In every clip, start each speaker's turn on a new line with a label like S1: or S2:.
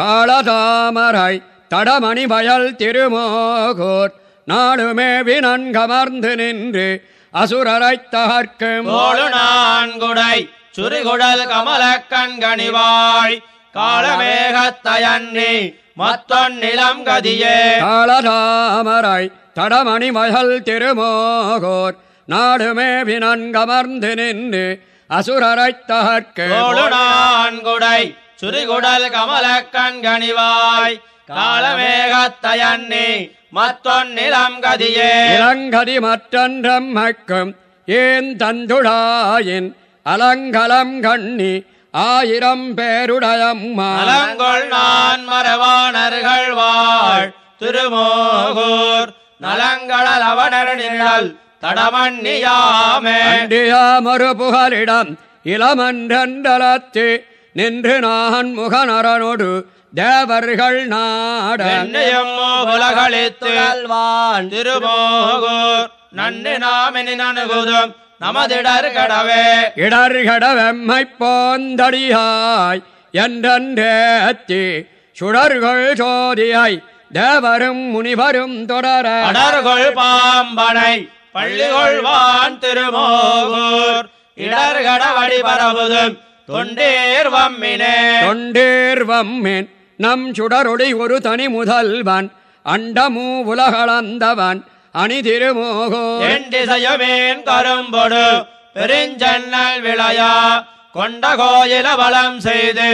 S1: தாளதாமரை தடமணி வயல் திருமோகோர் நாடுமே வினன்கமர்ந்து நின்று அசுரரைத் தகர்க்கும்.
S2: நான்குடை சுரிகுடல் கமல கண்கணிவாய் காலமேகத்தயன்னி மத்தொன்னிலம் கதியே.
S1: தாளதாமரை தடமணி வயல் திருமோகோர் நாடுமே வினன்கமர்ந்து நின்று அசுரரைத் தகர்க்கும்.
S2: தோழு நான்குடை சுரிகுடல் கமல கண்கணிவாய் காலமேகத்தயன்னி மத்தொன்னிலம் கதியே.
S1: இளங்கதி மற்றன்றம் மக்கும் ஏன் தந்துடாயின் அலங்கலம் கண்ணி ஆயிரம் பேருடையம்மா.
S2: நலங்கொள் நான் மரவாணர்கள் வாழ் திருமோகூர் நலங்களல் அவனர் நிழல் தடமண்ணியாமே.
S1: அண்டியாமொரு புகலிடம் இளமன்றண்டலத்து நின்று நான் முகநரனொடு தேவர்கள் நாட.
S2: என்னையும் உலகளித்து அல்வான் திருமோகூர். நன்னு நாமினி நனுகுதும் நமதிடர் கடவே.
S1: இடர்கட வெம்மை போந்தடியாய் என்றேத்தி சுடர்கள் சோதியாய் தேவரும் முனிவரும் தொடர.
S2: அடர்கொள் பாம்பனை பள்ளிகொள்வான் திருமோகூர். இடர்கடவடி பரவுதும். தொண்டேர் வம்மினே.
S1: தொண்டேர்வம்மின் நம் சுடரொடி ஒரு தனி முதல்வன் அண்டமூ உலகளந்தவன் அணி திருமோகோ.
S2: எண்டிசையுமேன் கரும்பொடு பெருஞ்சன்னல் விளையா கொண்ட கோயில வளம் செய்து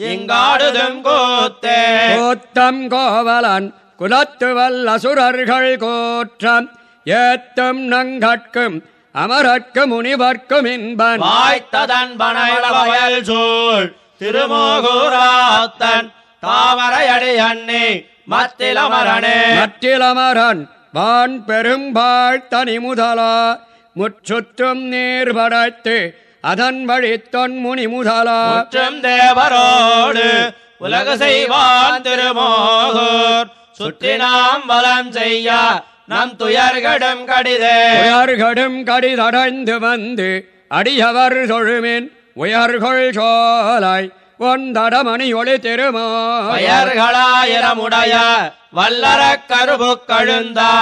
S2: இங்காடுதும் கூத்தே.
S1: கோத்தம் கோவலன் குலத்து வல்லசுரர்கள் கோற்றம் ஏத்தும் நங்கட்கும் அமரர்க்கு முனிவர்க்கும் இன்பன்
S2: வாய்த்ததன் பனைவயல் சூழ் திருமோகூராத்தன் தாமரையடி அண்ணி மத்திலமரணே.
S1: மற்றிலமரன் வான் பெரும்பாழ் தனி முதலா முற்றுற்றும் நீர் படைத்து அதன் வழி தொன்முனி முதலா
S2: முற்றும் தேவரோடு உலக செய்வான் திருமோகூர் சுற்றி நாம் வலம் செய்ய நம் துயர்கடும் கடிதே.
S1: உயர்கடும் கடிதடைந்து வந்து அடியவர் தொழுமின் உயர்கொள் சோலை ஒந்தடமணி ஒளி திருமோ
S2: பெயர்களாயிரமுடைய வல்லர கருபு கழுந்தா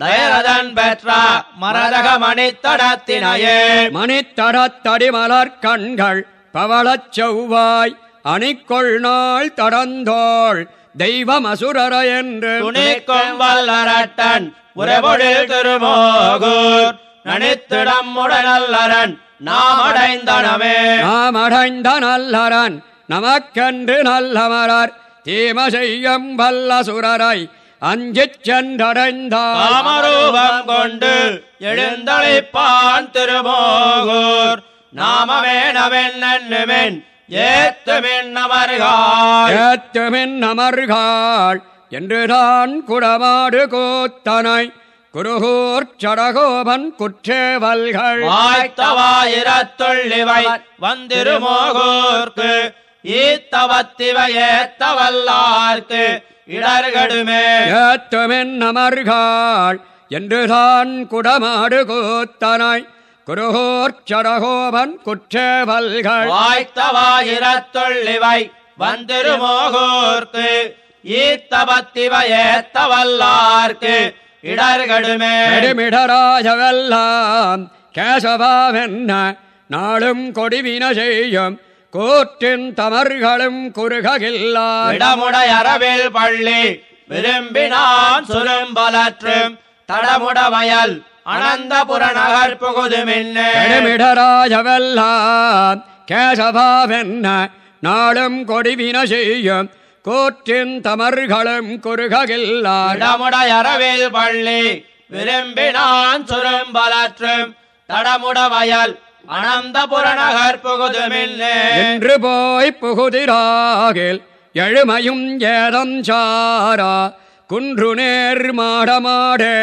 S2: தயரதன் பெற்ற மரதக மணித்தடத்தினையே.
S1: மணித்தடத்தடி மலர் கண்கள் பவளச் செவ்வாய் அணிக்கொள் நாள் தடந்தோள் தெய்வம் அசுரர என்று.
S2: துணிக்கும் வல்லரட்டன் உறவொழில் திருமோகூர். நனித்திடம் உடனல்லரன் நாம் அடைந்தனமே
S1: நாம் அடைந்த நல்லரன் நமக்கென்று நல்லமரர். தீம செய்யும் வல்ல சுரரை அஞ்சிச் சென்றடைந்தார்.
S2: காமரூபம் கொண்டு எழுந்தளிப்பான் திருமோகூர். நன்னுமென் ஏத்துமென் நமர்காய்
S1: ஏத்துமின் அமர்காள். என்றுதான் குடமாடு கூத்தனை குருகூர் சடகோபன் குற்றேவல்கள்.
S2: வாய்த்தவாயிரத்துள்ளிவை வந்திருமோகூர்க்கு ஈத்தவத்திவை ஏத்தவல்லார்க்கு இடர்கடுமே.
S1: ஏத்துமின் அமர்காள் என்றுதான் குடமாடு கூத்தனை குருகூர் சடகோபன் குற்றேவல்கள்.
S2: வாய்த்தவாயிரத்துள்ளிவை வந்திருமோகூர்க்கு ஈத்தவத்திவை ஏத்தவல்லார்க்கு இடர்கடுமே.
S1: நெடுமிடராஜவெல்லாம் கேசவாவென்ன நாளும் கொடிவின செய்யும் கூற்றின் தமர்களும்
S2: அரவில் பள்ளி விரும்பினான் சுரும்பலற்றும் தடமுட வயல் அனந்தபுர நகர் புகுதுமின்னே.
S1: நெடுமிடராஜவெல்லாம் கேசவாவென்ன நாளும் கொடிவின செய்யும் கூற்றின் தமர்களும் குறுககில்லாய்
S2: இடமுடை அரவில் பள்ளி விரும்பினான் சுரும்பலற்றும். தடமுட வயல் அனந்தபுர நகர் புகுதுமின்னே.
S1: என்று போய் புகுதிராகில் எழுமையும் ஏதம் சாரா. குன்று நேர் மாடமாடே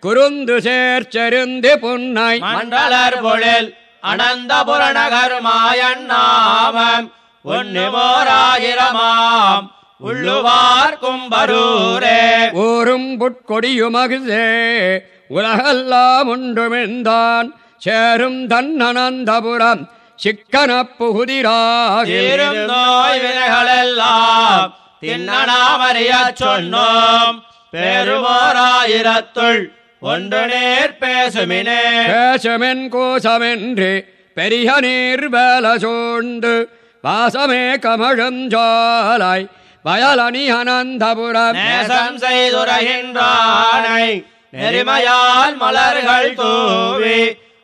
S1: குறுந்து சேர்ச்செருந்து புன்னை.
S2: மண்டலர் பொழில் அனந்தபுர நகர் மாயன் நாமம். ஒன்னுமோராயிரமாம் உள்ளுவார் கும்பரூரே.
S1: ஊரும் புட்கொடியுமகுதே உலகெல்லாம் உண்டுமிழ்ந்தான் சேரும் தன்னனந்தபுரம். சிக்கனப் புகுதிராகில்.
S2: தீரும் நோய் வினைகளெல்லாம் தின்னனாமறிய சொன்னோம். பெருமோராயிரத்துள் ஒன்று நேர் பேசுமினே.
S1: பேசமென் கோசமென்று பெரிய நீர் வேல சூழ்ந்து வாசமே கமழும் ஜோலாய் வயலணி அனந்தபுரம்.
S2: நேசம் செய்துரைகின்றானை நெறிமையால் மலர்கள் தூவி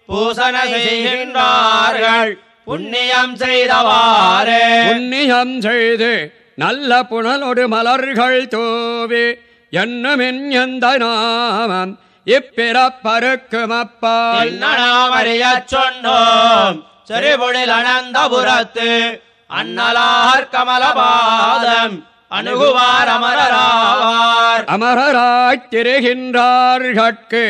S2: பூசன செய்கின்றார்கள் புண்ணியம் செய்தவாறே.
S1: புண்ணியம் செய்து நல்ல புனலொடு மலர்கள் தூவி என்னுமின் எந்த நாமம் இப்பிறப்பருக்கும் அப்பா
S2: பின்னனாமறிய சொன்னோம் செறிபொழில் அனந்தபுரத்து அன்னலார் கமலபாதம் அணுகுவார் அமரராவார்.
S1: அமரராய்த் திரிகின்றார்கட்கு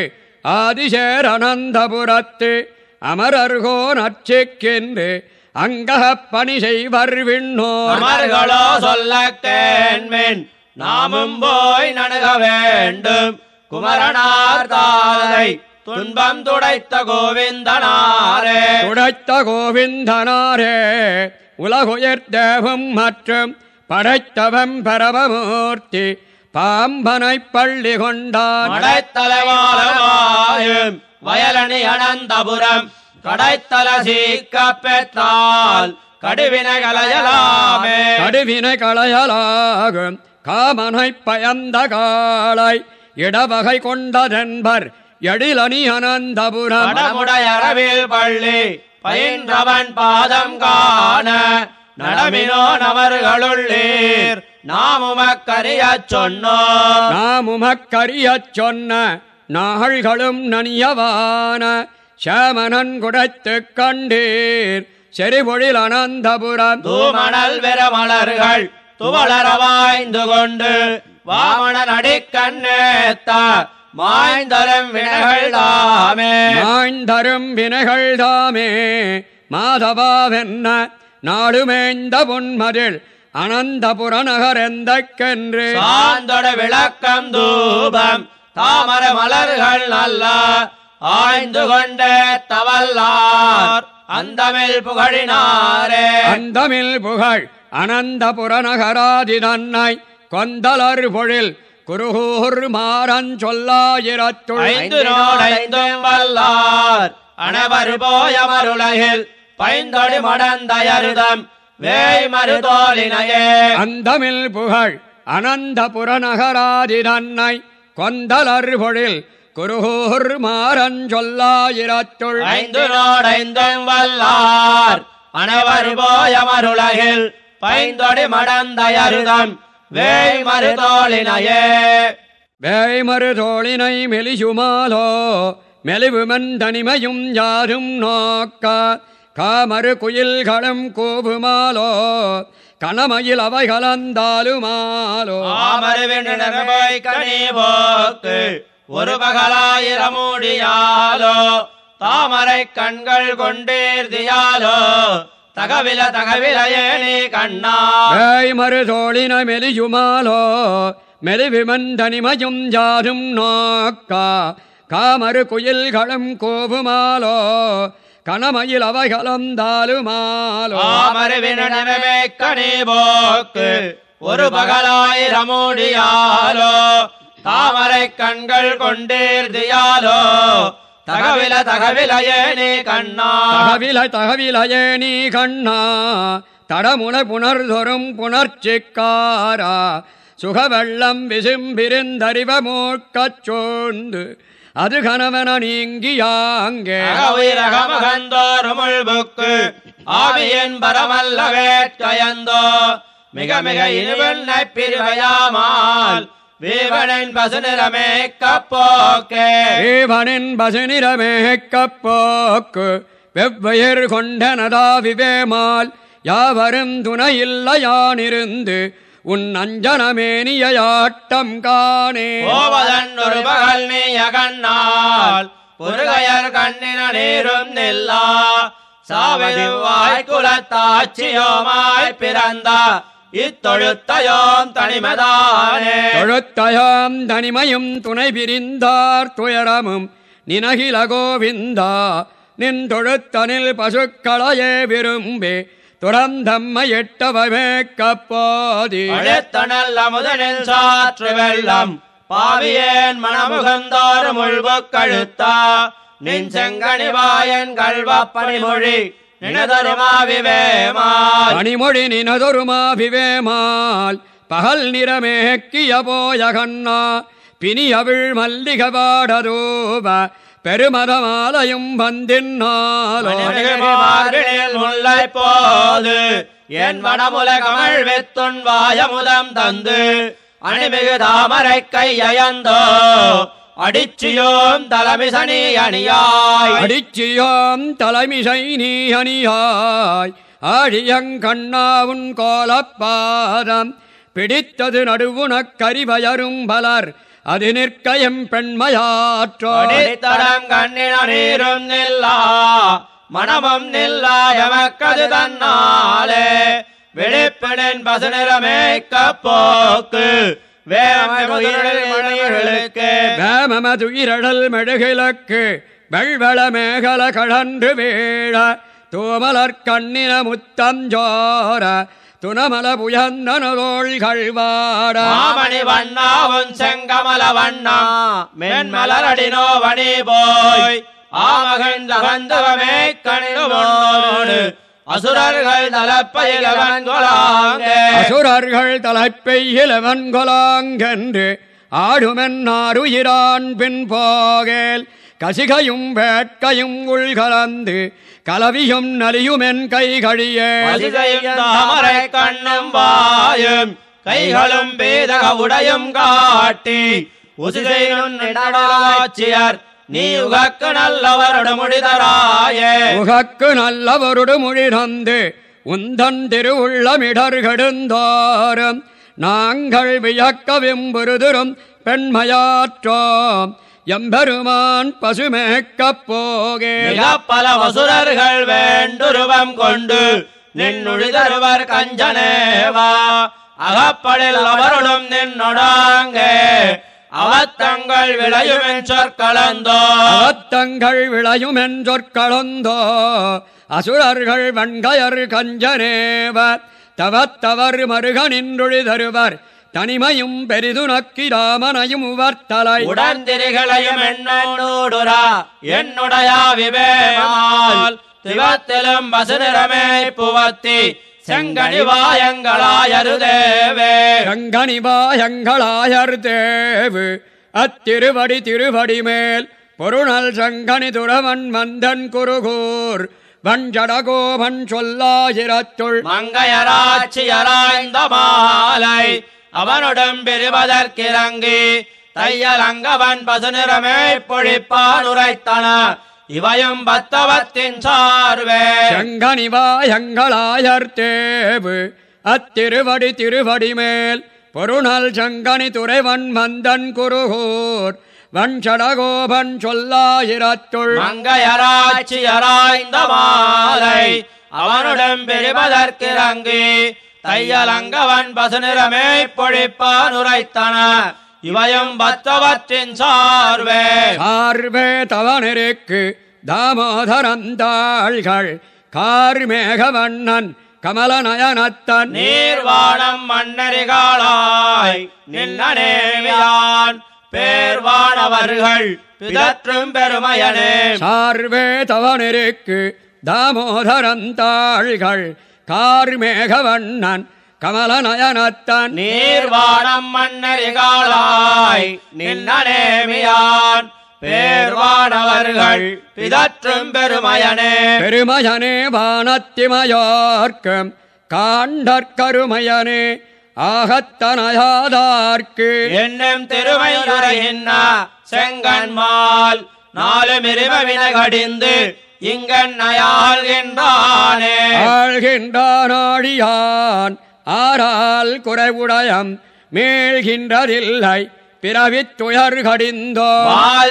S1: ஆதிசேர் அனந்தபுரத்து அமரர்கோ நச்சிக்கென்று அங்ககப் பணி செய்வர் விண்ணோர்.
S2: அமர்களோ சொல்ல கேண்மின் நாமும் போய் நணுக வேண்டும். குமரனார் தாதை துன்பம் துடைத்த கோவிந்தனாரே.
S1: துடைத்த கோவிந்தனாரே உலகுயர் தேவம் மற்றும் படைத்தவம் பரமமூர்த்தி பாம்பனைப் பள்ளி கொண்டான்.
S2: மடைத்தலைவாலமாயும் வயலணி அனந்தபுரம் கடைத்தல சீக்க பெற்றால் கடுவினகலையலாமே
S1: கடுவினை களையலாகும் காமனை பயந்த காளாய் இடவகை கொண்டதென்பர் எழிலணி அனந்தபுரம்
S2: கடமுடை அரவில் பள்ளி பயின்றவன் பாதம் காண நடமினோ நவர்களுள்ளீர். நாம் உமக்கறியச் சொன்னோம்
S1: நாம் உமக்கறியச் சொன்ன நாள்களும் நனியவான சேமனன் குடைத்துக் கண்டீர். செறிபொழில் அனந்தபுரம்.
S2: தூமணல் வெறமலர்கள் துவளர வாய்ந்து கொண்டு வாமணன் அடிக்கண்ணேத்த மாய்ந்தரும் வினைகள் தாமே.
S1: மாய்ந்தரும் வினைகள் தாமே. மாதவாவென்ன நாடுமேய்ந்த பொன்மதில் அனந்தபுர நகரெந்தக்கென்று
S2: சாந்தொட விளக்கம் தூபம் தாமர மலர்கள் நல்ல ஆய்ந்து கொண்டே தவல்லார் அந்தமில் புகழினாரே.
S1: அந்தமில் புகழ் அனந்தபுர நகராதி தன்னை கொந்தலர் பொழில் குருகூர் மாறன் சொல்லாயிரத்துள்
S2: ஐந்து நோடைந்தும் வல்லார். அனைவர் போயமருலகில் பைந்தொடி மடந்தயருதம். வேய் மருதோலினையே.
S1: அந்தமில் புகழ் அனந்தபுர நகராதி தன்னை கொந்தலர் பொழில் குருகூர் மாறன் சொல்லாயிரத்துள்
S2: ஐந்து நோடைந்தும் வல்லார். அனைவர் போயமருலகில் பைந்தொடி மடந்தயருதம். வேய் மருதோலினையே
S1: வேய்மறு தோளினை மெலிசுமாலோ மெலிவுமன் தனிமையும் யாரும் நோக்க காமறு குயில்களும் கூவுமாலோ கணமயில் அவை கலந்தாலுமாலோ
S2: ஒரு பகலாயிரமூடியாலோ தாமரை கண்கள் கொண்டேர்தியாலோ தகவில தகவிலையே நீ கண்ணா.
S1: வேய்மறு தோளினை மெலிசுமாலோ மெலிவுமன் தனிமையும் யாரும் நோக்க. காமறு குயில்களும் கூவுமாலோ கணமயில் அவை கலந்தாலுமாலோ
S2: ஆமருவின் கனி போக்கு ஒரு பகலாயிரமூடியாலோ தாமரை கண்கள் கொண்டேர்தியாலோ தகவில தகவிலையே நீ கண்ணா.
S1: தகவில தகவிலையே நீ கண்ணா. தடமுன புனர்தொரும் புணர்ச்சிக்காரா. சுகவெள்ளம் விசும்பிருந்தறிவ மூக்கச் சோர்ந்து அது கணவன நீங்கியாங்கே.
S2: அகவிரகமகந்தோருமுள்புக்கு ஆவியன் பரமல்ல வேட்கயந்தோ மிக மிக இனிவெண்ணை பிரிவையாமால் வீவனின் பசுநிறமே கப்போக்கே.
S1: ஏவனின் பசுநிறமேக்கப் போக்கு வெவ்வையர் கொண்டனதா விவேமால் யாவரும் துணையில்லையானிருந்து உன் அஞ்சனமேனியாட்டம் காணே.
S2: போவதன் ஒரு பகல் நீ அகண்ணால் பொருகையர் கண்ணின நீரும் நில்லா. சாவதிவாய் குலத்தாட்சியோமாய் பிறந்த இத்தொழுத்தையோம் தனிமதானே.
S1: தொழுத்தயாம் தனிமையும் துணை பிரிந்தார் துயரமும் நினகில கோவிந்தா. நின் தொழுத்தனில் பசுக்களையே விரும்பி துறந்தம்மை எட்டவமே கப்போதி.
S2: அழைத்தனல் அமுதனில் சாற்று வெள்ளம் பாவியேன் மணமுகந்தோறும் உள்வு கழுத்தா. நின் செங்கனிவாயன் கல்வ பணிமொழி நினதருமாவிவேமால்.
S1: பகல் நிறமேக்கிய போயகண்ணா பிணியவிழ் மல்லிக பாடதூப பெருமதமாலையும் வந்தின்னாலோ.
S2: போது என் வடமுல கமழ் வெத்துண் வாயமுதம் தந்து அணிமிகு தாமரை கையந்தோ அடிச்சியோம் தலைமிசனி அணியாய்.
S1: அடிச்சியோம் தலைமிசை நீ அணியாய். ஆழியங்கண்ணாவுன் கோலப்பாதம். பிடித்தது நடுவுனக் கரிவயரும் பலர். அது நிற்க எம் பெண்மையாற்றோ.
S2: அடித்தடம் கண்ணின நீரும் நில்லா. மனமும் நில்லா எமக்கது தன்னாலே. விழிப்பினின் பசுநிறமேக்க போக்கு. வேமகளுக்கு
S1: வேமமதுயிரடல் மெழுகிலக்கு வெள்வள மேகல கடன்று வீழ தூமலர் கண்ணின முத்தஞ்சோர துணமல புயந்தனதோள் கழ்வாட
S2: மாமணி வண்ணாவும் செங்கமல வண்ணா மென்மலரடினோ வணி போய். ஆமகன் தகந்தவமே கணினோடு அசுரர்கள் தலப்பயிலவன் கொலாங்கே
S1: அசுரர்கள் தலைப்பெய்யிலவன் கொலாங்கென்று ஆடுமென்னாருயிரான் பின் போகேல் கசிகையும் வேட்கையும் உள்கலந்து கலவியும் நலியுமென் கைகழியே
S2: தாமரை கண்ணும் வாயும் கைகளும் பேதக உடையும் காட்டி நிடலாட்சியர் நீ உகக்கு நல்லவரோடு முடிதராயே
S1: உகக்கு நல்லவருடு மொழிதந்து உந்தன் திருவுள்ளமிடர்கெடுந்தோறும் நாங்கள் வியக்க விம்புருதுரும் பெண்மையாற்றோம். எம்பெருமான் பசுமேக்கப் போகே.
S2: பல வசுரர்கள் வேண்டுருவம் கொண்டு நின்னுழிதருவர் கஞ்சனேவா. அகப்படில் அவருடும் நின்னொடாங்கே. அவத்தங்கள் விளையுமென் சொற்களந்தோ
S1: அவத்தங்கள் விளையும் என்றொற்களந்தோ அசுரர்கள் வண்கையர் கஞ்சனேவ தவத்தவர் மருக நின்றொழி தருவர் தனிமையும் பெரிதுனக்கி ராமனையும் உவர்த்தலை.
S2: உடன்திரிகளையும் என்னோடுரா என்னுடையா விவேமால் திவத்திலும் பசுநிறமே புவத்தி. செங்கனிவாயங்களாயருதேவே.
S1: சங்கனிவாயங்களாயர் தேவு அத்திருவடி திருவடி மேல் பொருணல் சங்கனி துறவன் மந்தன் குருகூர் வஞ்சடகோபன் சொல்லாயிரத்துள்
S2: மங்கையராட்சியராய்ந்த மாலை அவனுடன் பெறுவதற்கிறங்கி தையலங்கவன் பசுநிறமே பொழிப்பான் உரைத்தன இவையும் பத்தவத்தின் சார்வே.
S1: சங்கனிவாயங்களாயர் தேவு அத்திருவடி திருவடி மேல். பொருணல் சங்கனி துறைவன் மந்தன் குருகூர். வஞ்சடகோபன் சொல்லாயிரத்துள்.
S2: மங்கையராட்சியராய்ந்த மாலை. அவனுடன் பெறுவதற்கிறங்கி தையலங்கவன் பசுநிறமே பொழிப்பான் உரைத்தன இவையும் பத்தவத்தின் சார்வே.
S1: சார்வே தவனிருக்கு தாமோதரந்தாள்கள் கார்மேகவண்ணன் கமலநயனத்தன்.
S2: நீர்வாணம் மன்னரிகாளாய் நின்னனேமியான் பேர்வானவர்கள் பிதற்றும் பெருமையனே.
S1: சார்வே தவனிருக்கு தாமோதரந்தாள்கள் கார்மேகவண்ணன் கமலநயனத்தன்.
S2: நீர்வாணம் மன்னரிகாளாய் நின்னனேமியான் பேர்வானவர்கள் பிதற்றும் பெருமையனே.
S1: பெருமயனே வானத்திமயோர்க்கம் காண்டற்கருமயனே ஆகத்தனயாதார்க்கு.
S2: என்னும் திருமையுரையின்ன செங்கன்மால் நாலு மிருமவின கடிந்து இங்கன்னையாள்கின்றானே
S1: ஆழ்கின்றானாழியான் ஆறால் குறைவுடையம் மீள்கின்றதில்லை. பிறவித் துயர் கடிந்தோ.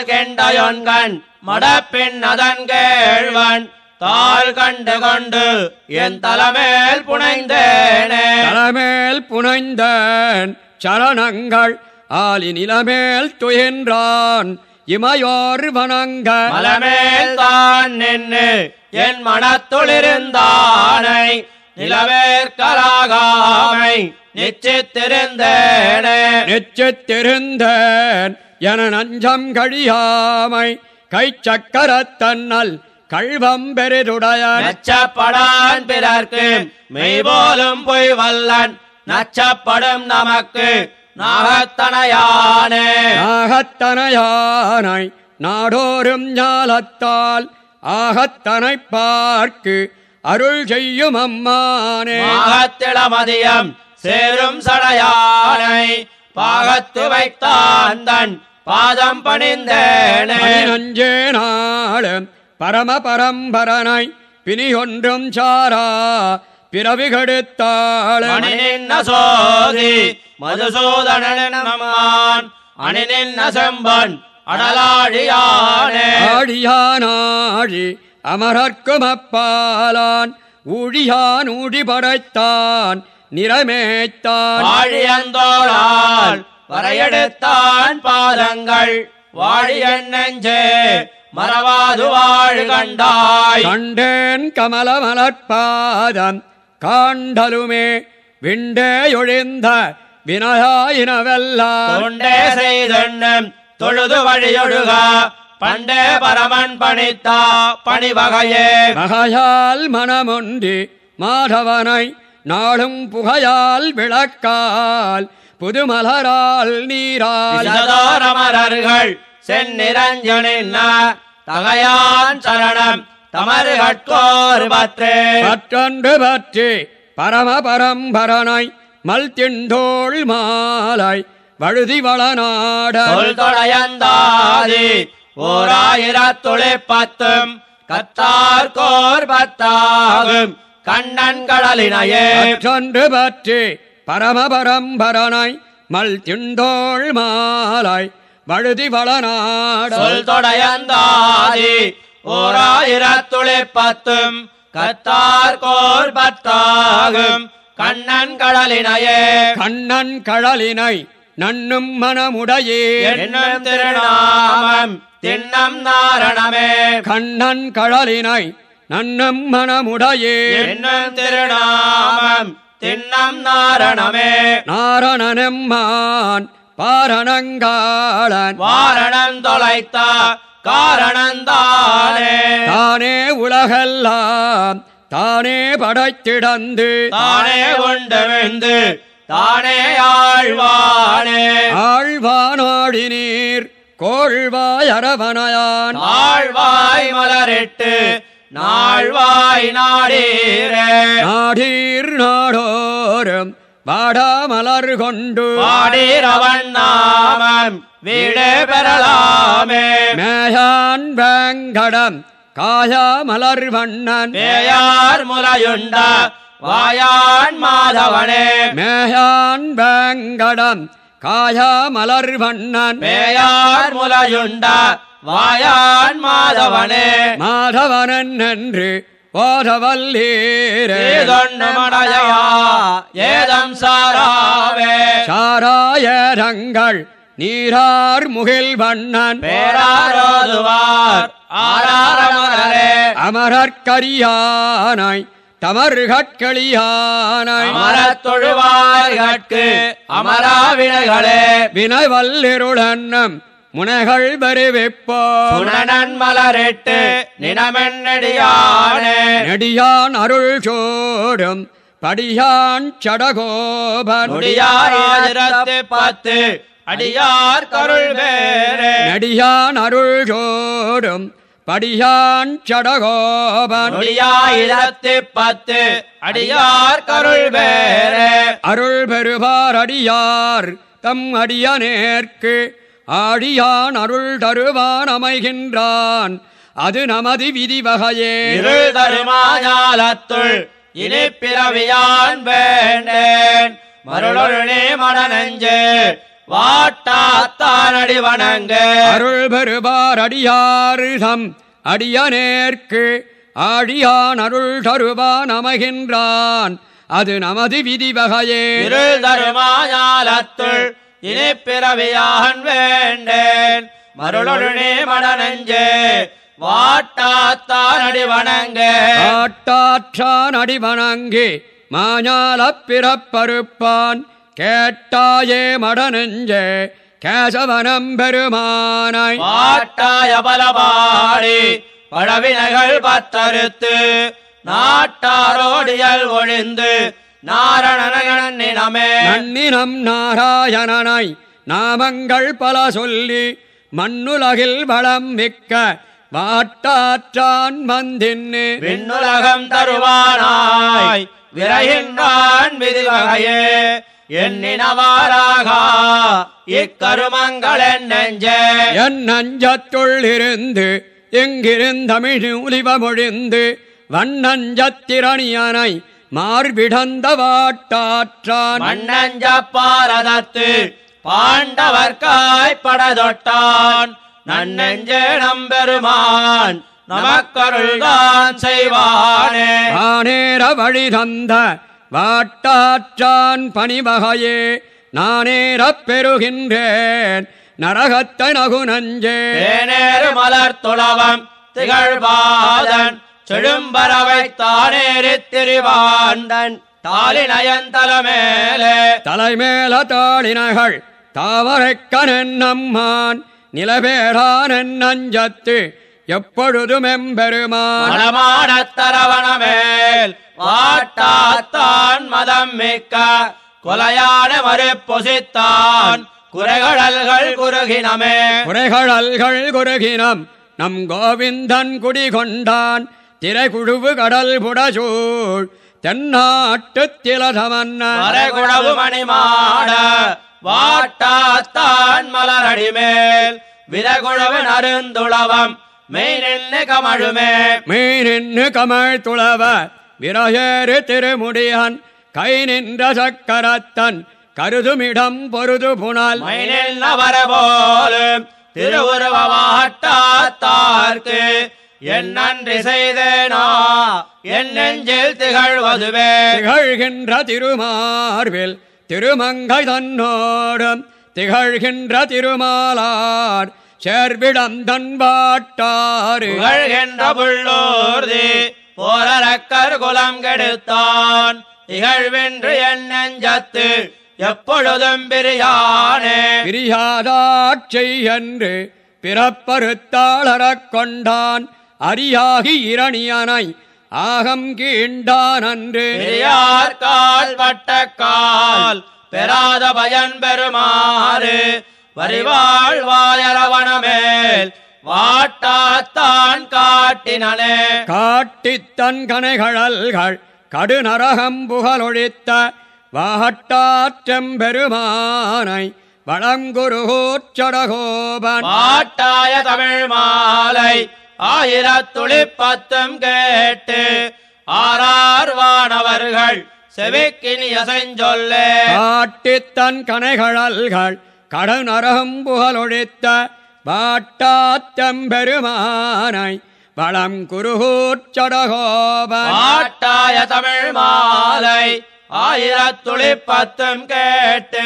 S2: கெண்டயொன்கண் மடப்பின் அதன் கேழ்வன். தாள் கண்டு கொண்டு என் தலைமேல் புனைந்தேனே.
S1: தலைமேல் புனைந்தன் சரணங்கள் ஆலி நிலமேல் துயின்றான். இமையோர் வணங்க.
S2: மலமேல் தான் நின்று என் மனத்துளிருந்தானை. நிலவேற்கலாகாமை நிச்சித்திருந்தேனே
S1: நிச்சத்திருந்தேன் என நஞ்சம் கழியாமை கை சக்கரத்தன்னல் கழ்வம் பெரிதுடைய.
S2: நச்சப்படான் பிறர்க்கு மெய்போலும் பொய் வல்லன் நச்சப்படும் நமக்கு நாகத்தனையானே.
S1: நாகத்தனையானை நாடோறும் ஞாலத்தால் ஆகத்தனை பார்க்கு அருள் செய்யும் அம்மானே.
S2: மாகத்திளமதியம் சேரும் சடையானை பாகத்து வைத்தான் தன் பாதம் பணிந்தேனே.
S1: நஞ்சே நாளும் பரம பரம்பரனை பிணி ஒன்றும் சாரா பிறவி கெடுத்தாள்.
S2: மணி நின்ன சோதி மதுசூதனன் நம்மான் அணி நின்ன செம்பன் அடலாழியானே.
S1: ஆழியானாழி அமரர்க்கும் அப்பாலான் ஊழியான் ஊழி படைத்தான் நிறமேத்தான்
S2: வாழியந்தோளால் வரையெடுத்தான் பாதங்கள் வாழியன் நெஞ்சே மறவாது வாழ் கண்டாய்.
S1: கண்டேன் கமலமலர்பாதம் காண்டலுமே விண்டேயொழிந்த வினயாயினவெல்லாம்
S2: தொண்டே செய்தென்னும் தொழுது வழியொழுக பண்டே பரமன் பணித்தா பணிவகையே.
S1: மகையால் மனமொன்றி மாதவனை நாளும் புகையால் விளக்கால் புதுமலரால் நீரால்
S2: விசதோரமரர்கள் செந்நிரஞ்சனின் தகையான் சரணம் தமருகட்கோர் பற்றே.
S1: பற்றொன்று பற்றி பரம பரம்பரனை மல்திண்டோள் மாலை வழுதி வளநாட
S2: தொடையந்தாதி ஓர் ஆயிரத்துளி பத்தும் கத்தார்கோர் பத்தாகும். கண்ணன் கடலினையே.
S1: பற்றொன்று பற்றி பரம பரம்பரனை மல்திண்டோள் மாலை வழுதி வளநாட
S2: சொல் தொடையந்தாதி. ஓர் ஆயிரத்துளி பத்தும் கத்தார்கோர் பத்தாகும். கண்ணன் கடலினையே.
S1: கண்ணன் கடலினை நன்னும் மனமுடையே.
S2: என்னும் திருநாமம் திண்ணம் நாரணமே.
S1: கண்ணன் கடலினை நன்னும் மனமுடையே.
S2: என்னும் திருநாமம் திண்ணம் நாரணமே.
S1: நாரணனெம்மான் பாரணங்காளன்.
S2: வாரணம் தொலைத்த காரணந்தானே
S1: தானே. உலகெல்லாம் தானே படைத்திடந்து
S2: தானே உண்டு தானே ஆழ்வானே.
S1: ஆழ்வானோடி நீர் கோழ்வாய் அரவணையான்.
S2: ஆழ்வாய் மலரிட்டு நாழ்வாய் நாடீரே.
S1: நாடீர் நாடோறும் வாடாமலர் கொண்டு.
S2: பாடீரவன் நாமம் வீடு பெறலாமே.
S1: மேயான் வேங்கடம் காயா மலர் வண்ணன்.
S2: பேயார் முலையுண்ட வாயான் மாதவனே.
S1: மேயான் வேங்கடம் காயா மலர் வண்ணன்.
S2: பேயார் முலையுண்ட வாயான் மாதவனே.
S1: மாதவனன் என்று போதவல்லீரே
S2: ஏதொன்னு மடையா ஏதம் சாராவே.
S1: சாராயரங்கள் நீரார் முகில் வண்ணன்.
S2: பேராரோதுவார் ஆராரமரே
S1: அமரற்கரியானை தமர்கட்களியானை
S2: அமரத் தொழுவார்கட்கு அமராவினைகளே
S1: வினவல்லிருளன்னம் முனைகள் வருவிப்போ
S2: சுனனன் மலரிட்டு நினமென்னடியானே
S1: நெடியான். அருள் சோடும் படியான் சடகோபன்.
S2: முடியாயிரத்து பத்து அடியார் கருள் வேறே
S1: நெடியான் அருள் சோடும் படியான் சடகோபன்.
S2: முடியாயிரத்து பத்து. அடியார் கருள் வேறே.
S1: அருள் பெறுவார் அடியார் தம் அடியனேற்கு. ஆடியான் அருள் தருவான் அமைகின்றான். அது நமது விதி வகையே.
S2: இருள் தருமாஞாலத்துள் இனி பிறவியான் வேண்டேன். மருளொழி மடநெஞ்சு வாட்டாத்தானடி வணங்க
S1: அருள் பெறுவார் அடியார் தம் அடியனேற்கு ஆழியான் அருள் தருவான் அமைகின்றான் அது நமது விதி வகையே
S2: இருள் தருமாஞாலத்துள் இனி பிறவியான் வேண்டேன். மருளொழுனே மடநெஞ்சே வாட்டாத்தான் அடி வணங்க
S1: காட்டாற்றான் அடிவணங்கி மாஞாலப் பிறப்பறுப்பான். கேட்டாயே மடநெஞ்சே கேசவனம் பெருமானாய்.
S2: பாட்டாய பலபாடி பழவினைகள் பத்தறுத்து நாட்டாரோடியல் ஒழிந்து நாரணனினமே
S1: நன்னினம் நாராயணனாய் நாமங்கள் பல சொல்லி மண்ணுலகில் வளம் மிக்க வாட்டாற்றான் வந்தின்னு.
S2: விண்ணுலகம் தருவானாய் விரைகின்றான் விதிவகையே. எண்ணினவாராக இக்கருமங்கள் நெஞ்சே.
S1: என் நஞ்சத்துள் இருந்து எங்கிருந்தமிழ் உலிவமொழிந்து வண்ணஞ்சத்திரணியனை மார்பிடந்த வாட்டாற்றான்.
S2: மண்ணஞ்ச பாரதத்து பாண்டவர்க்காய் படதொட்டான். நன்னெஞ்சே நம்பெருமான் நமக்கருள்தான் செய்வானே.
S1: ஆனேர வழி தந்த வாட்டாற்றான் பணிவகையே நானேறப் பெறுகின்றேன் நரகத்தை நகு நஞ்சே.
S2: தேனேறு மலர் துளவம் திகழ்பாதன் செழும்பறவை தானேறித் திரிவாண்டன் தாலினயந்தலமேலே
S1: தலைமேல. தாளினகள் தாவரைக்கனன் நம்மான் நிலவேடான் நஞ்சத்து எப்பொழுதும் எம்பெருமான்.
S2: தரவணமேல். வாட்டாத்தான் மதம் மிக்க. கொலையான மறுப்பொசித்தான். குறைகடல்கள் குறுகினமே.
S1: குறைகளல்கள் குறுகினம். நம் கோவிந்தன் குடிகொண்டான். திரைகுழுவு கடல் புடசூழ். தென்னாட்டுத் திலதமன்ன.
S2: மறைகுடவு மணிமாட. வாட்டாத்தான் மலரடிமேல். விரகுழவு நருந்துளவம் மெய் நின்று கமழுமே.
S1: மீனின்னு கமழ் துளவ விரையேறு திருமுடியன் கை நின்ற சக்கரத்தன் கருதுமிடம் பொருது புனல்.
S2: மயிலில் நவர போலும் திருவுருவ வாட்டாத்தார்க்கு என் நன்றி செய்தேனா? என் நெஞ்சில் திகழ்வதுவே.
S1: திகழ்கின்ற திருமார்பில் திருமங்கை தன்னோடும் திகழ்கின்ற திருமாலார் சேர்விடம் தன்பாட்டாறு
S2: புகழ்கின்ற புள்ளூர்தி போரக்கர் குலம் கெடுத்தான். திகழ்வென்று என் நெஞ்சத்து எப்பொழுதும் பிரியானே.
S1: பிரியாதாட்சை என்று பிறப்பறுத்தாளரக் கொண்டான். அரியாகி இரணியனை ஆகம் கீண்டான் அன்று.
S2: பெரியார் கால் வட்ட கால் பெறாத பயன் பெறுமாறு. வரிவாழ் வாயரவணமேல் வாட்டாத்தான் காட்டினனே.
S1: காட்டித்தன் கனைகழல்கள் கடுநரகம் புகழொழித்த வாட்டாற்றெம்பெருமானை வளங்குருகூச்சடகோபன்
S2: பாட்டாய தமிழ் மாலை ஆயிரத்துளிப்பத்தும் கேட்டு ஆறார் வானவர்கள் செவிக்கினிய செஞ்சொல்லே
S1: காட்டித்தன் கனைகழல்கள் கடுநரகம் புகழொழித்த வாட்டாற்றெம்பெருமானை வளம் குருகூச்சடகோபன்
S2: பாட்டாய தமிழ் மாலை ஆயிரத்துளிப்பத்தும் கேட்டு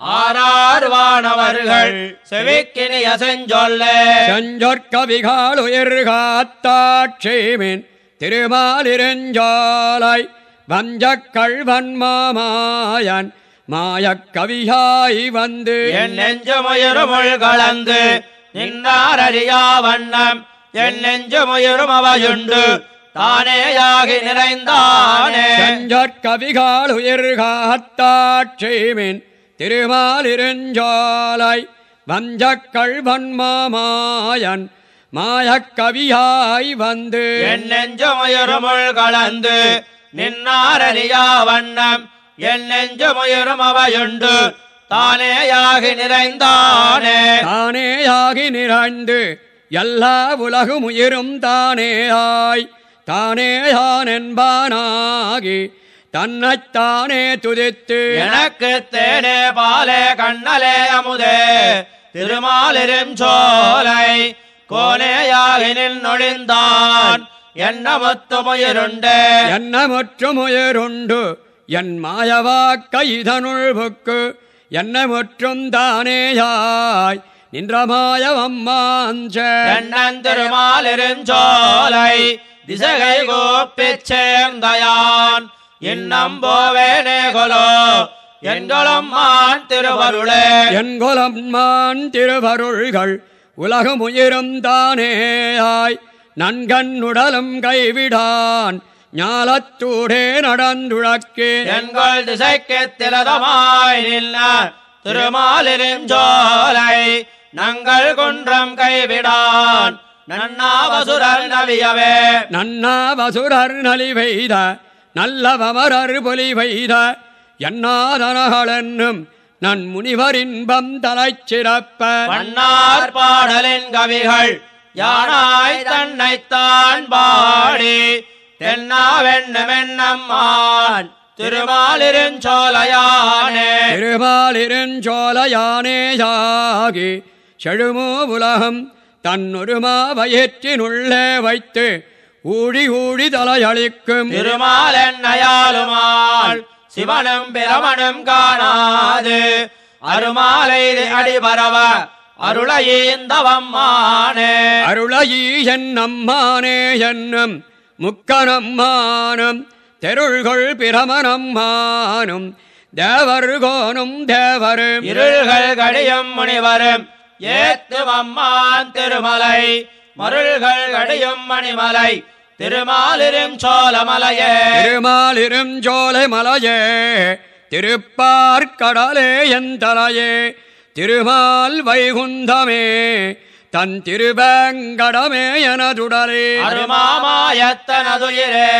S2: ஆறார் வானவர்கள் செவிக்கினிய செஞ்சொல்லே
S1: செஞ்சொற்கவிகால் உயிர்காத்தாட்சிமின் திருமாலிருஞ்சோலை வஞ்சக்கள்வன் மாமாயன் மாயக்கவியாய் வந்து
S2: என் நெஞ்சு முயறுமுள் கலந்து நின்னாரறியா வண்ணம். என் நெஞ்சு முயறும் அவையுண்டு. தானேயாகி நிறைந்தானே.
S1: செஞ்சொற்கவிகால் உயிர்காத்தாட்சிமின் திருமாலிருஞ்சோலை வஞ்சக்கள்வன் மாமாயன் மாயக்கவியாய் வந்து
S2: என் நெஞ்சு முயறுமுள் கலந்து நின்னாரறியா வண்ணம். என் நெஞ்சு முயறும் அவையுண்டு. தானேயாகி நிறைந்தானே.
S1: தானேயாகி நிறைந்து எல்லா உலகும் உயிரும் தானேயாய். தானேயான் என்பானாகி தன்னைத்தானே துதித்து.
S2: எனக்கு தேனே பாலே கண்ணலே அமுதே. திருமாலிரும் சோலை கோனேயாகி நின்னொழிந்தான் என்ன முத்துமுயிருண்டே
S1: என்ன முற்றுமுயிருண்டு என் மாயவாக்க இதனுள் புக்கு என்ன முற்றும் தானேயாய் நின்றமாயவம்மாஞ்ச
S2: எண்ணன் திருமாலிருஞ்சோலை திசைகை கோப்பிச் சேர்ந்தயான். இன்னம் போவேனே கொலோ என்களும் மான் திருவருளே.
S1: என்கொலம்மான் திருவருள்கள் உலகமுயிரும் தானேயாய். நன்கண்ணுடலும் கைவிடான். ஞாலத்தூடே நடந்துழக்கே.
S2: எங்கள் திசைக்கு திலதமாய் நின்ன திருமாலிருஞ்சோலை நங்கள் குன்றம் கைவிடான். நன்னாவசுரல் நவியவே
S1: நன்னாவசுரர் நலி வெய்த நல்லவமரர் பொலி வெய்த என்னாதனகளென்னும் நன் முனிவரின்பம் தலைச் சிறப்ப.
S2: மன்னார் பாடலின் கவிகள் யானாய் தன்னைத்தான் பாடி தென்னாவெண்ணமென்னம்மான் திருமாலிருஞ்சோலையானே
S1: திருமாலிருஞ்சோலையானேயாகி செழுமோ உலகம் தன்னொருமா வயிற்றினுள்ளே வைத்து ஊழி ஊழி தலையளிக்கும்.
S2: திருமாலென்னையாலுமாள் சிவனும் பிரமனும் காணாது. அருமாலை அடிபரவ அருளையீந்தவம்மானே
S1: அருளையீ என்னம்மானே என்னும் முக்கனம்மானும் தெருள்கள் பிரமனம்மானும் தேவர்கோனும் தேவரும்
S2: இருள்கள் கடியும் முனிவரும் ஏத்துவம்மான் திருமலை. மருள்கள் கடியும் மணிமலை திருமாலிரும் சோழமலையே.
S1: திருமாலிரும் ஜோலை மலையே திருப்பார்கடலே எந்தலையே திருமால் வைகுந்தமே தன் திருவேங்கடமே எனதுடலே
S2: அருமாமாயத்தனதுயிரே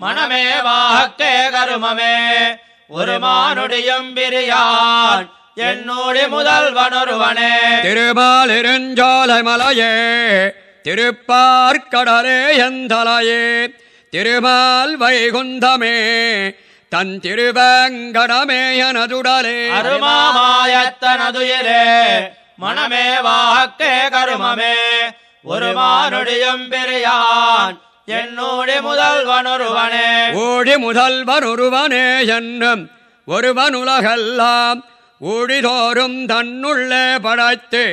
S2: மனமே வாக்கே கருமமே. ஒரு மானுடியும் பிரியான் என்னுடைய முதல்வனொருவனே.
S1: திருமாலிருஞ்சோலை மலையே திருப்பார்கடலே எந்தலையே. திருமால் வைகுந்தமே தன் திருவேங்கடமே எனதுடலே
S2: அருமாமாயத்தனதுயிரே மனமே வாக்கே கருமமே. ஒரு மானுடியும் பிரியான் என்னுடைய முதல்வனொருவனே.
S1: ஓடி முதல்வன் ஒருவனே என்னும் ஒருவன் உலகெல்லாம் ஊழிதோறும் தன்னுள்ளே படைத்து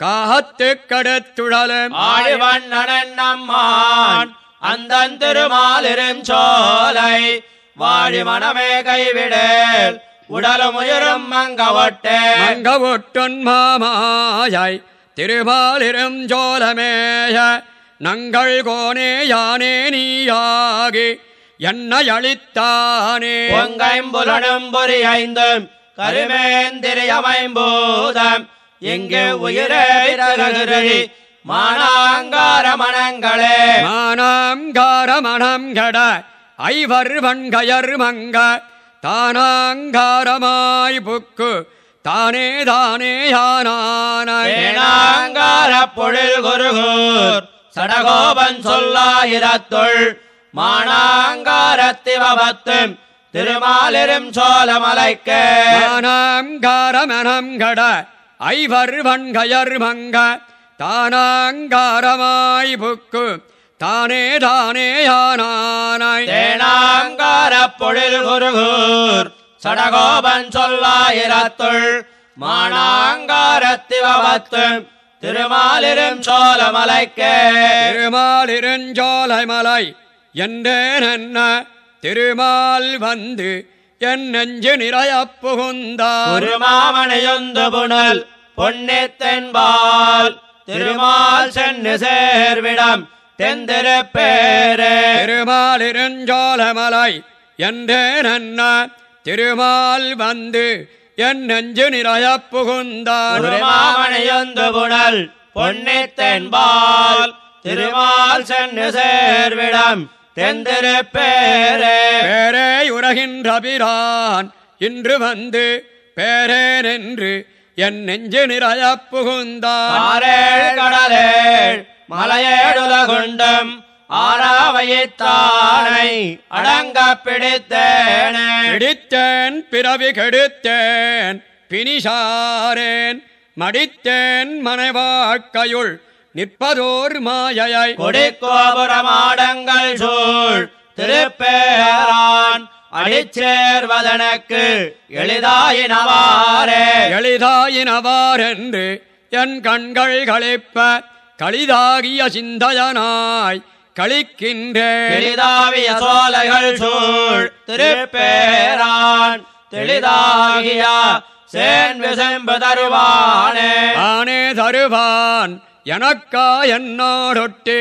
S1: காத்து கடத்துழலும்.
S2: ஆழிவண்ணன் நம்மான் அந்தன் திருமாலிருஞ்சோலை வாழி மனமே கைவிடேல் உடலும் உயிரும் மங்க ஒட்டே
S1: மங்க ஒட்டுன் மாமாயாய் திருமாலிரும் ஜோலமேய நங்கள் கோனே யானே நீயாகி என்னை அளித்தானே
S2: பொங்கைம்புலனும் பொறியைந்தும் கருமேந்திரியமைம்பூதம் இங்கு உயிரே மானாங்கார மனங்களே
S1: மானாங்கார மனம் கட ஐவர் வன்கயர் மங்க தானாங்காரமாய் புக்கு. தானே தானே யானான
S2: ஏனாங்கார பொழில் குருகூர். சடகோபன் சொல்லாயிரத்துள். மானாங்காரத்திவபத்தும் திருமாலிரும் சோழமலைக்கு.
S1: தானாங்காரமனம் கட ஐவர் வன்கயர் மங்க தானாங்காரமாய் புக்கு. தானே தானே யானானாய்.
S2: தேனாங்கார பொழில் குருகூர் சடகோபன் சொல்லாயிரத்துள் மானாங்காரத்திவபத்தும் திருமாலிரும் சோழமலைக்கு.
S1: திருமாலிருஞ்சோலை மலை என்றேன் திருமால் வந்து என் நெஞ்சு நிறையப் புகுந்தான்
S2: ஒரு மாமனையொந்து புனல் பொன்னித்தென்பால் திருமால் சென்னு சேர்விடம் தெந்திருப்பேரே
S1: திருமாலிருஞ்சோலை மலை என்றேன் திருமால் வந்து என் நெஞ்சு நிறையப் புகுந்தான்
S2: ஒரு மாமனையொந்து புனல் பொன்னித்தென்பால் திருமால் சென்னு சேர்விடம் தெந்திருப்பேரே
S1: பேரே. உலகின்ற பிரான் இன்று வந்து பேரேன் என்று என் நெஞ்சு நிறையப் புகுந்தான்.
S2: ஆரேழ் கடலேழ் மலையேடுலகுண்டும் ஆறாவைத்தானை அடங்க பிடித்தேனே.
S1: பிடித்தேன் பிறவி கெடுத்தேன். பிணிசாரேன் மடித்தேன் மனைவாழ்க்கையுள் நிற்பதோர் மாயையை.
S2: கொடிக்கோபுரமாடங்கள் சூழ் திருப்பேரான் அடிச்சேர்வதனக்கு எளிதாயினவாரே
S1: எளிதாயினவாரென்று என் கண்கள் களிப்ப களிதாகிய சிந்தையனாய் களிக்கின்றேன்
S2: எளிதாவிய சோலைகள் சூழ் திருப்பேரான். தெளிதாகிய சேன் விசம்பு தருவானே.
S1: ஆனே தருவான். எனக்கா என்னோடொட்டு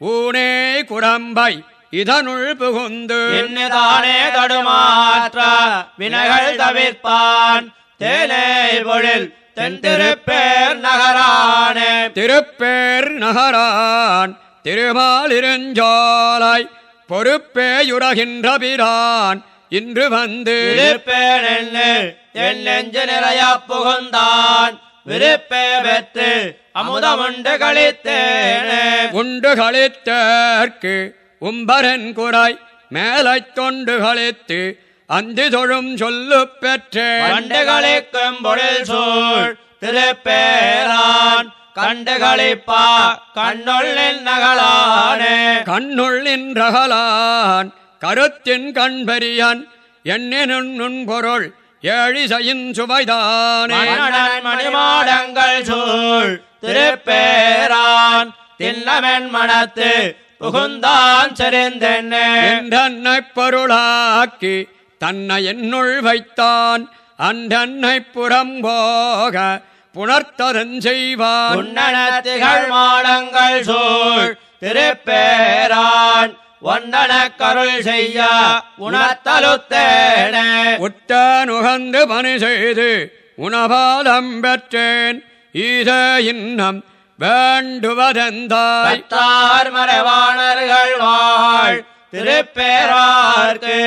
S1: ஊனே குரம்பை இதனுள் புகுந்து
S2: இன்னதானே தடுமாற்ற வினைகள் தவிர்ப்பான். தேனே பொழில் தென் திருப்பேர் நகரானே
S1: திருப்பேர் நகரான் திருமாலிருஞ்சோலை பொறுப்பேயுறகின்ற பிரான் இன்று வந்து
S2: என் நெஞ்சு நிறைய புகுந்தான். விருப்பே பெற்று அமுதமுண்டு கழித்தேனே
S1: உண்டு களித்தற்கு உம்பரன் குறை மேலைத் தொண்டு களித்து அந்தி தொழும் சொல்லு பெற்றேன்
S2: பொழில் சூழ் திருப்பேரான். கண்டுகளிப்பா கண்ணுள்ளின் நகலானே.
S1: கண்ணுள் நின்றகலான் கருத்தின் கண்பெரியன் எண்ணினுன் நுண்பொருள் ஏழிசையின் சுவைதானே.
S2: மணிமாடங்கள் சூழ் திருப்பேரான். தின்னமென் மனத்து புகுந்தான் செறிந்தென்னே.
S1: பொருளாக்கி தன்னை என்னுள் வைத்தான் அன்றன்னை புறம்போக புணர்த்ததன் செய்வான்
S2: உன்னணத்திகள் மாடங்கள் சூழ் திருப்பேரான் ஒன்னன கருள் செய்ய உணர்த்தலுத்தேனே.
S1: உத்தான் உகந்து பணி செய்து உணபாதம் பெற்றேன். ஈத இன்னம் வேண்டுவதெந்தாய்.
S2: பத்தார் மறைவாணர்கள் வாழ் திருப்பேரார்க்கு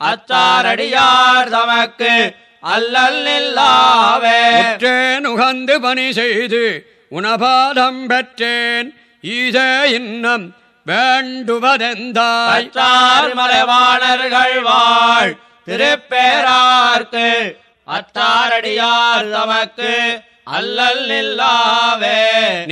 S2: அத்தாரடியார் தமக்கு அல்லல் நில்லாவே.
S1: உற்றேன் உகந்து பணி செய்து உணபாதம் பெற்றேன். ஈத இன்னம் வேண்டுவதெந்தாய்.
S2: அத்தார் மறைவாணர்கள் வாழ் திருப்பேரார்க்கு அத்தாரடியார் தமக்கு அல்லல் நில்லாவே.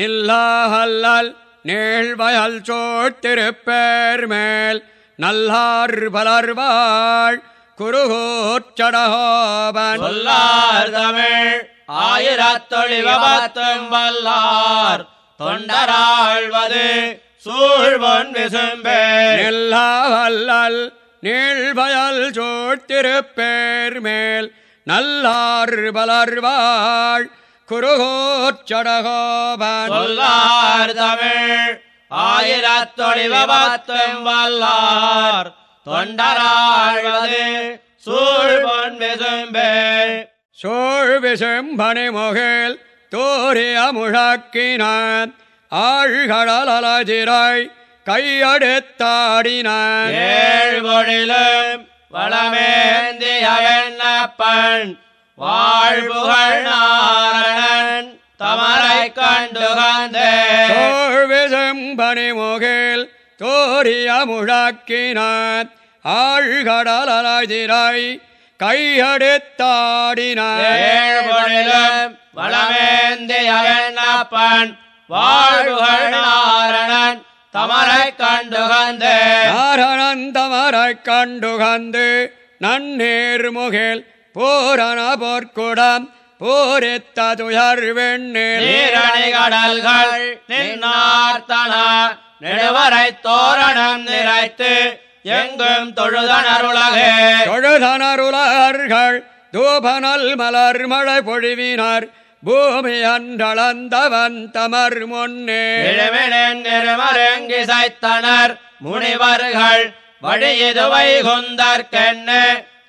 S1: நில்லாஹல்லல் நீழ்வயல் சோட்டிருப்பேர் மேல். நல்லார் பலர்வாள் குருகோச்சடகோபன்
S2: தமிழ். ஆயிரத்தொழிவத்தும் வல்லார். தொண்டராழ்வது சூழ்வன் விசும்பே.
S1: நில்லாவல்லல் நீழ்வயல் சோட்டிருப்பேர் மேல். நல்லார் பலர்வாள் குருகோச்சடகோபன்
S2: தமிழ். ஆயிரத்தொழிவத்தும் வல்லார். தொண்டராழ்வது சூழ்வன் விசும்பே.
S1: சோழ்விசம்பனை முகில் தோரிய முழக்கினான் ஆழ்கடலதிராய் கையெடுத்தாடினான்
S2: ஏழ்மொழிலும் வளமேந்தியவெண்ணப்பன் வாழ்புகழ் நாரணன். தமரை கண்டுகந்தே
S1: சோழ்விசம்பனை முகில் தோரிய கையெடுத்தாடினான்
S2: ஏழ்மொழிலும் வளமேந்தியவெண்ணப்பன் வாழ்புகழ் நாரணன் தமரை கண்டுகந்தே
S1: நாரணந்தமரைக் கண்டுகந்து நன்னீர் முகில் பூரண போர்க்குடம் பூரித்த துயர் வெண்ணீர்
S2: நீரணி கடல்கள் நின்னார்த்தன. நெடுவரை தோரணம் நிறைத்து எங்கும் தொழுதனருலகே
S1: தொழுதனருலகர்கள் தூபனல் மலர் மழை பொழிவினார். பூமி அன்றளந்தவன் தமர் முன்னே.
S2: சைத்தனர் முனிவர்கள். வழியதுவை குந்தற்கென்னு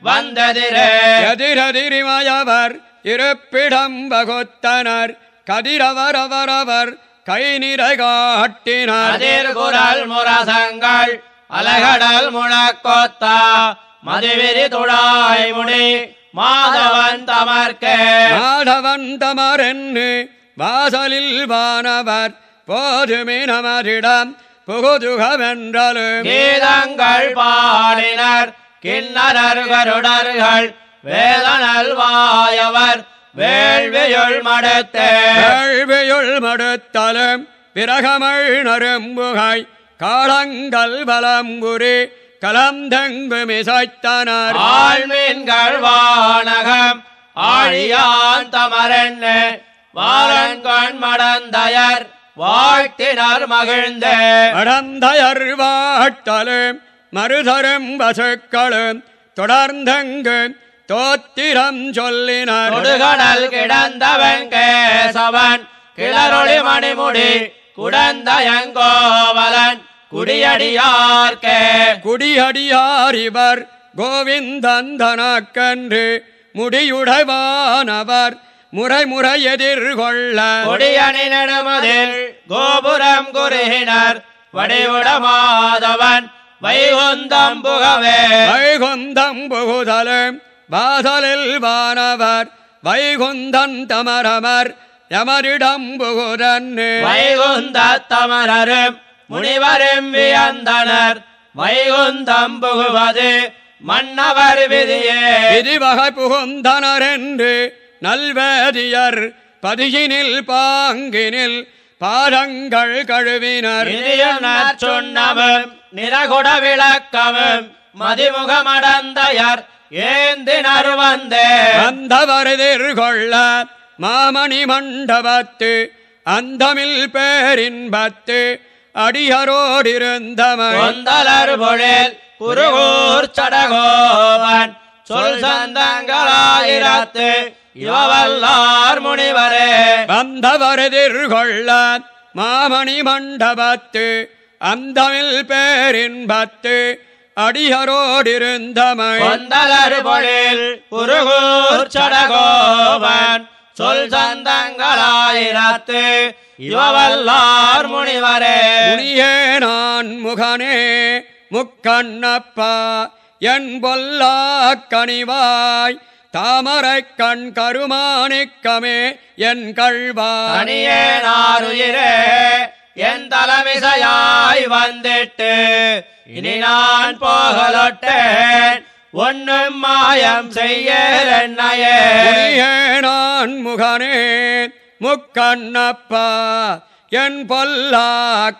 S2: வந்ததிரே.
S1: எதிரெதிரிமயவர் இருப்பிடம் வகுத்தனர். கதிரவரவரவர் கை நிறை காட்டினார்
S2: அதிர்குரல் முரசங்கள் அலகடல் முழக்கோத்தா மதுவிரி துழாய் முடி மாதவன் தமர்க்கே.
S1: மாதவன் தமரென்னு வாசலில் வானவர் போதுமே நமரிடம் புகுதுகவென்றலும்.
S2: கீதங்கள் பாடினர் கிண்ணரர் கருடர்கள் வேதனல் வாயவர் வேள்வியுள் மடத்தே.
S1: கேள்வியுள் மடுத்தலும் விரகமள் நரும்புகை காலங்கள் பலம்புரி கலந்தெங்குமிசைத்தனர்
S2: ஆழ்மீன்கள் வானகம் ஆழியான் தமரென்னு பாலன்கண் மடந்தயர் வாழ்த்தினர் மகிழ்ந்தே.
S1: அடந்தயர் வாட்டலும் மறுதரும் வசுக்களும் தொடர்ந்தங்கு தோத்திரம் சொல்லினர்.
S2: தொடுகடல் கிடந்தவன் கேசவன் கிளரொளி மணிமுடி குடந்தயங்கோவலன் குடியடியார்க்கே
S1: குடியடியார் இவர் கோவிந்தந்தனக்கன்று முடியுடைவானவர் முறை முறை எதிர்கொள்ள.
S2: கொடியணி நெடுமதில் கோபுரம் குறுகினர் வடிவுடமாதவன் வைகுந்தம் புகவே.
S1: வைகுந்தம் புகுதலும் வாசலில் வானவர் வைகுந்தன் தமரமர் யமரிடம் புகுதன்னு
S2: வைகுந்த தமரரும் முனிவரும் வியந்தனர். வைகுந்தம் புகுவது மன்னவர் விதியே.
S1: விதிவகை புகுந்தனர் என்று நல்வேதியர் பதியினில் பாங்கினில் பாதங்கள் கழுவினர்.
S2: நற்சுண்ணமும் நிறகுட விளக்கமும் மதிமுகமடந்தயர் ஏந்தினர் வந்தே.
S1: வந்தவர் எதிர்கொள்ள மாமணி மண்டபத்து அந்தமில் பேரின்பத்து அடியரோடிருந்தமை.
S2: கொந்தலர் பொழில் குருகூர் சடகோபன் சொல் சந்தங்களாயிரத்து இவவல்லார் முனிவரே.
S1: வந்தவர் எதிர்கொள்ள மாமணி மண்டபத்து அந்தமில் பேரின்பத்து அடியரோடிருந்தமை.
S2: கொந்தலர் பொழில் குருகூர் சடகோபன் சொல் சந்தங்களாயிரத்து இவவல்லார் முனிவரே.
S1: முனியே நான் முகனே முக்கண்ணப்பா என் பொல்லா கனிவாய் தாமரை கண் கருமாணிக்கமே என்
S2: தனியே நாருயிரே என் தலைமிசையாய் வந்திட்டு இனி நான் போகலொட்டேன் ஒன்னும் மாயம் செய்ய என்னையே
S1: முனியே நான் முகனே முக்கண்ணப்பா என் பொல்லா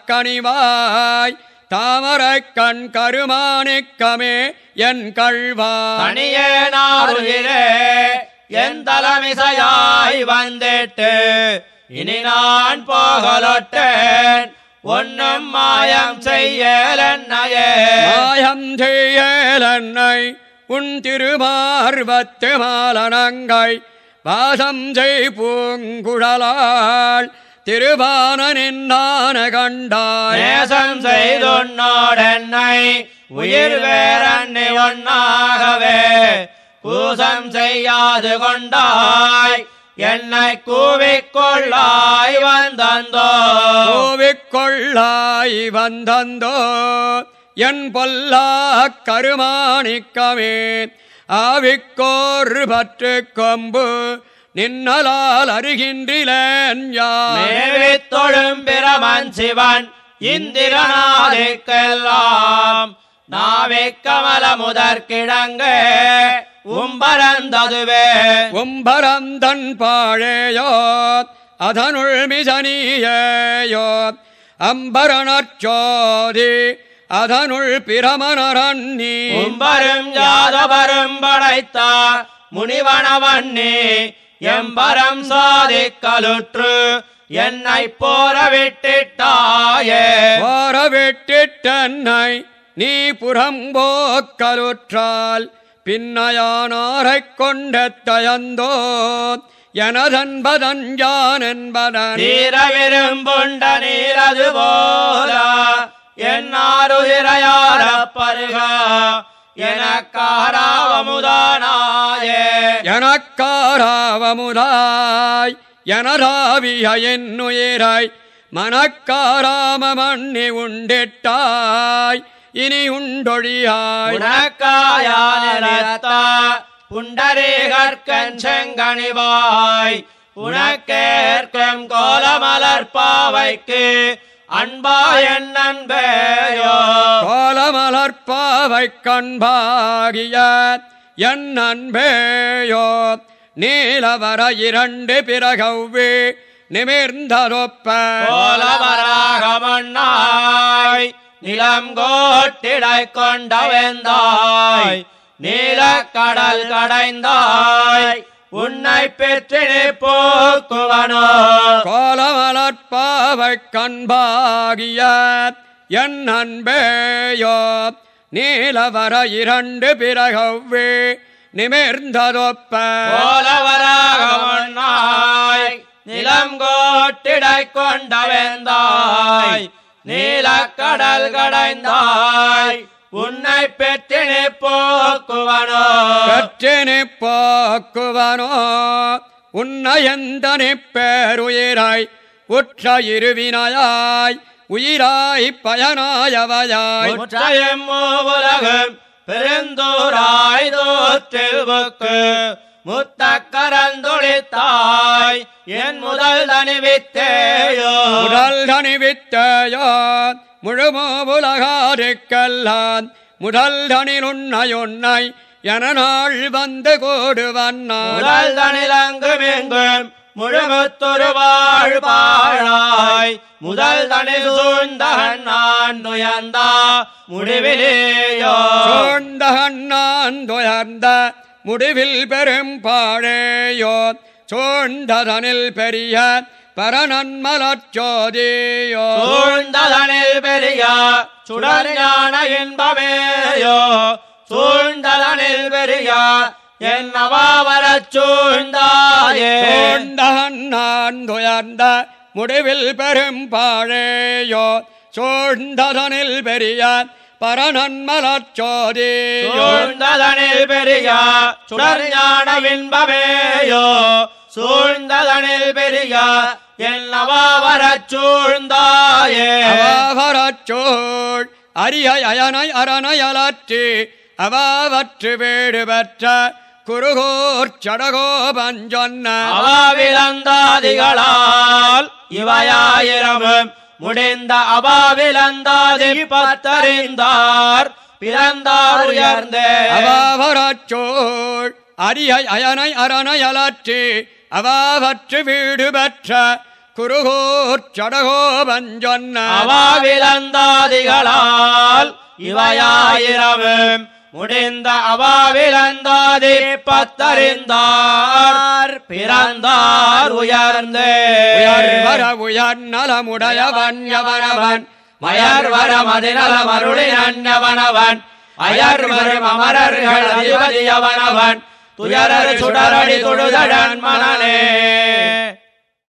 S1: கனிவாய் தாமரை கண் கருமாணிக்கமே என்
S2: தனியே நாருயிரே என் தலைமிசையாய் வந்திட்டு இனி நான் போகலொட்டேன் ஒன்னும் மாயம் செய்ய என்னையே
S1: மாயம் செய்யலன்னை உன் திருமார்வத்து மாலனங்கை வாசம் செய் பூங்குழலாள் திருவானனின் கண்டாய்
S2: நேசம் செய்துன்னோடென்னை உயிர் வேறண்ணி ஒன்னாகவே. கூசம் செய்யாது கொண்டாய். என்னை கூவிக்கொள்ளாய் வந்தந்தோ.
S1: கோவிக்கொள்ளாய் வந்தந்தோ. என் பொல்லா கருமாணிக்கமே. ஆவிக்கோர் பற்று கொம்பு நின்னலால் அறிகின்றிலேன் யான்
S2: மேவித் தொழும் பிரமன் சிவன் இந்திரநாதிக்கெல்லாம் நாவே கமல முதற்கிழங்கு உம்பரந்ததுவே.
S1: உம்பரந்தன் பாழேயோ அதனுள் மிசனியேயோ. அம்பரணச்சோதி அதனுள் பிரமணரன்னி
S2: உம்பரும் யாதவரும் படைத்த முனிவனவன்னி எம்பரம் சாதிக்கலுற்று என்னை போர விட்டிட்டாயே
S1: ஓரவிட்டிட்டன்னை நீ புறம்போக்கலுற்றால் பின்னையானாரைக் கொண்ட தயந்தோ எனதன்பதன் யான் என்பதன்
S2: தீர விரும்புண்ட நீரது போல என்னாருயிரையார பருக எனக்காராவமுதானாயே.
S1: எனக்காராவமுதாய் எனராவிய என்னுயிராய் மனக்காராம மண்ணி உண்டிட்டாய். இனி உண்டொழியாய்
S2: உனக்காயானிரத்த புண்டரீகற்கண் செங்கனிவாய் உனக்கேற்கும் கோலமலர்பாவைக்கு அன்பா என் அன்பேயோ
S1: கோலமலர்பாவை கண்பாகிய என் அன்பேயோ நீலவர இரண்டு பிறகவ்வே நிமிர்ந்ததொப்ப
S2: கோலவராக மண்ணாய் நிலம் கோட்டிடை கொண்டவெந்தாய் நீலக்கடல் கடைந்தாய் உன்னை பெற்றினி போக்குவனோ.
S1: கோலமலர்பாவை கண்பாகிய என் அன்பேயோ நீலவர இரண்டு பிறகவ்வே நிமிர்ந்ததொப்ப.
S2: போலவராக மண்ணாய் நிலம் கோட்டிடை கொண்டவெந்தாய் நீலக்கடல் கடைந்தாய். உன்னை பெற்றினி போக்குவனோ
S1: கற்றினி போக்குவனோ உன்னையந்தனி பேருயிராய் உற்ற இருவினாயாய். உயிராய் பயனாயவையாய்.
S2: உலகம் பெருந்தூராய் தோற்றில் புக்கு முத்த கரந்துளித்தாய். என் முதல் தனிவித்தேயோ.
S1: உடல் தனிவித்தேயோ. முழுமோ உலகாருக்கெல்லாம் முதல் தனில் உன்னை உன்னை என நாள் வந்து கூடுவன்
S2: முதல் தனிலங்கும் எங்கும் முழுமுத்தொரு வாழ்வாழாய் முதல் தனி சூழ்ந்த நான் நுயர்ந்தா முடிவிலேயோ.
S1: சூழ்ந்த நான் துயர்ந்த முடிவில் பெரும் பாழேயோ சூழ்ந்ததனில் பெரிய பரநன்மலச்சோதியோ
S2: சூழ்ந்ததனில் பெரிய சுடர் ஞான இன்பமேயோ சூழ்ந்ததனில் பெரிய என்னவா வரச் சூழ்ந்தாயே.
S1: சூழ்ந்தகன் நான் துயர்ந்த முடிவில் பெரும் பாழேயோ சூழ்ந்ததனில் பெரிய பரநன்மலச்சோதியோ
S2: சூழ்ந்ததனில் பெரிய சுடர் ஞான இன்பமேயோ. சூழ்ந்ததனில் பெரிய என்னவா வரச் சூழ்ந்தாயே.
S1: அவாவரச்சோள் அரிய அயனை அரணயலற்றி அவாவற்று வீடு பெற்ற குருகோர் சடகோ பஞ்சொன்ன
S2: அவாவிலந்தாதிகளால் இவையாயிரமும் முடிந்த அபாவிலந்தாதி பத்தறிந்தார் பிறந்தார் உயர்ந்தே
S1: அவாவரச்சோள் அரிய அயனை அரணயலற்றி அவாவற்று வீடு பெற்ற குருகோர் சடகோ பஞ்சொன்ன
S2: அவாவிலந்தாதிகளால் இவையாயிரமும் முடிந்த அவாவிலந்தாதி பத்தறிந்தார். பிறந்தார் உயர்ந்தே.
S1: உயர்வர உயர் நலமுடையவன் யவனவன்.
S2: மயர் வர மதிநல மருளி நன்னவனவன் அயர் வரும் அமரர்கள் அதிபதியவனவன் துயரர் சுடரடி தொழுதடன் மனனே.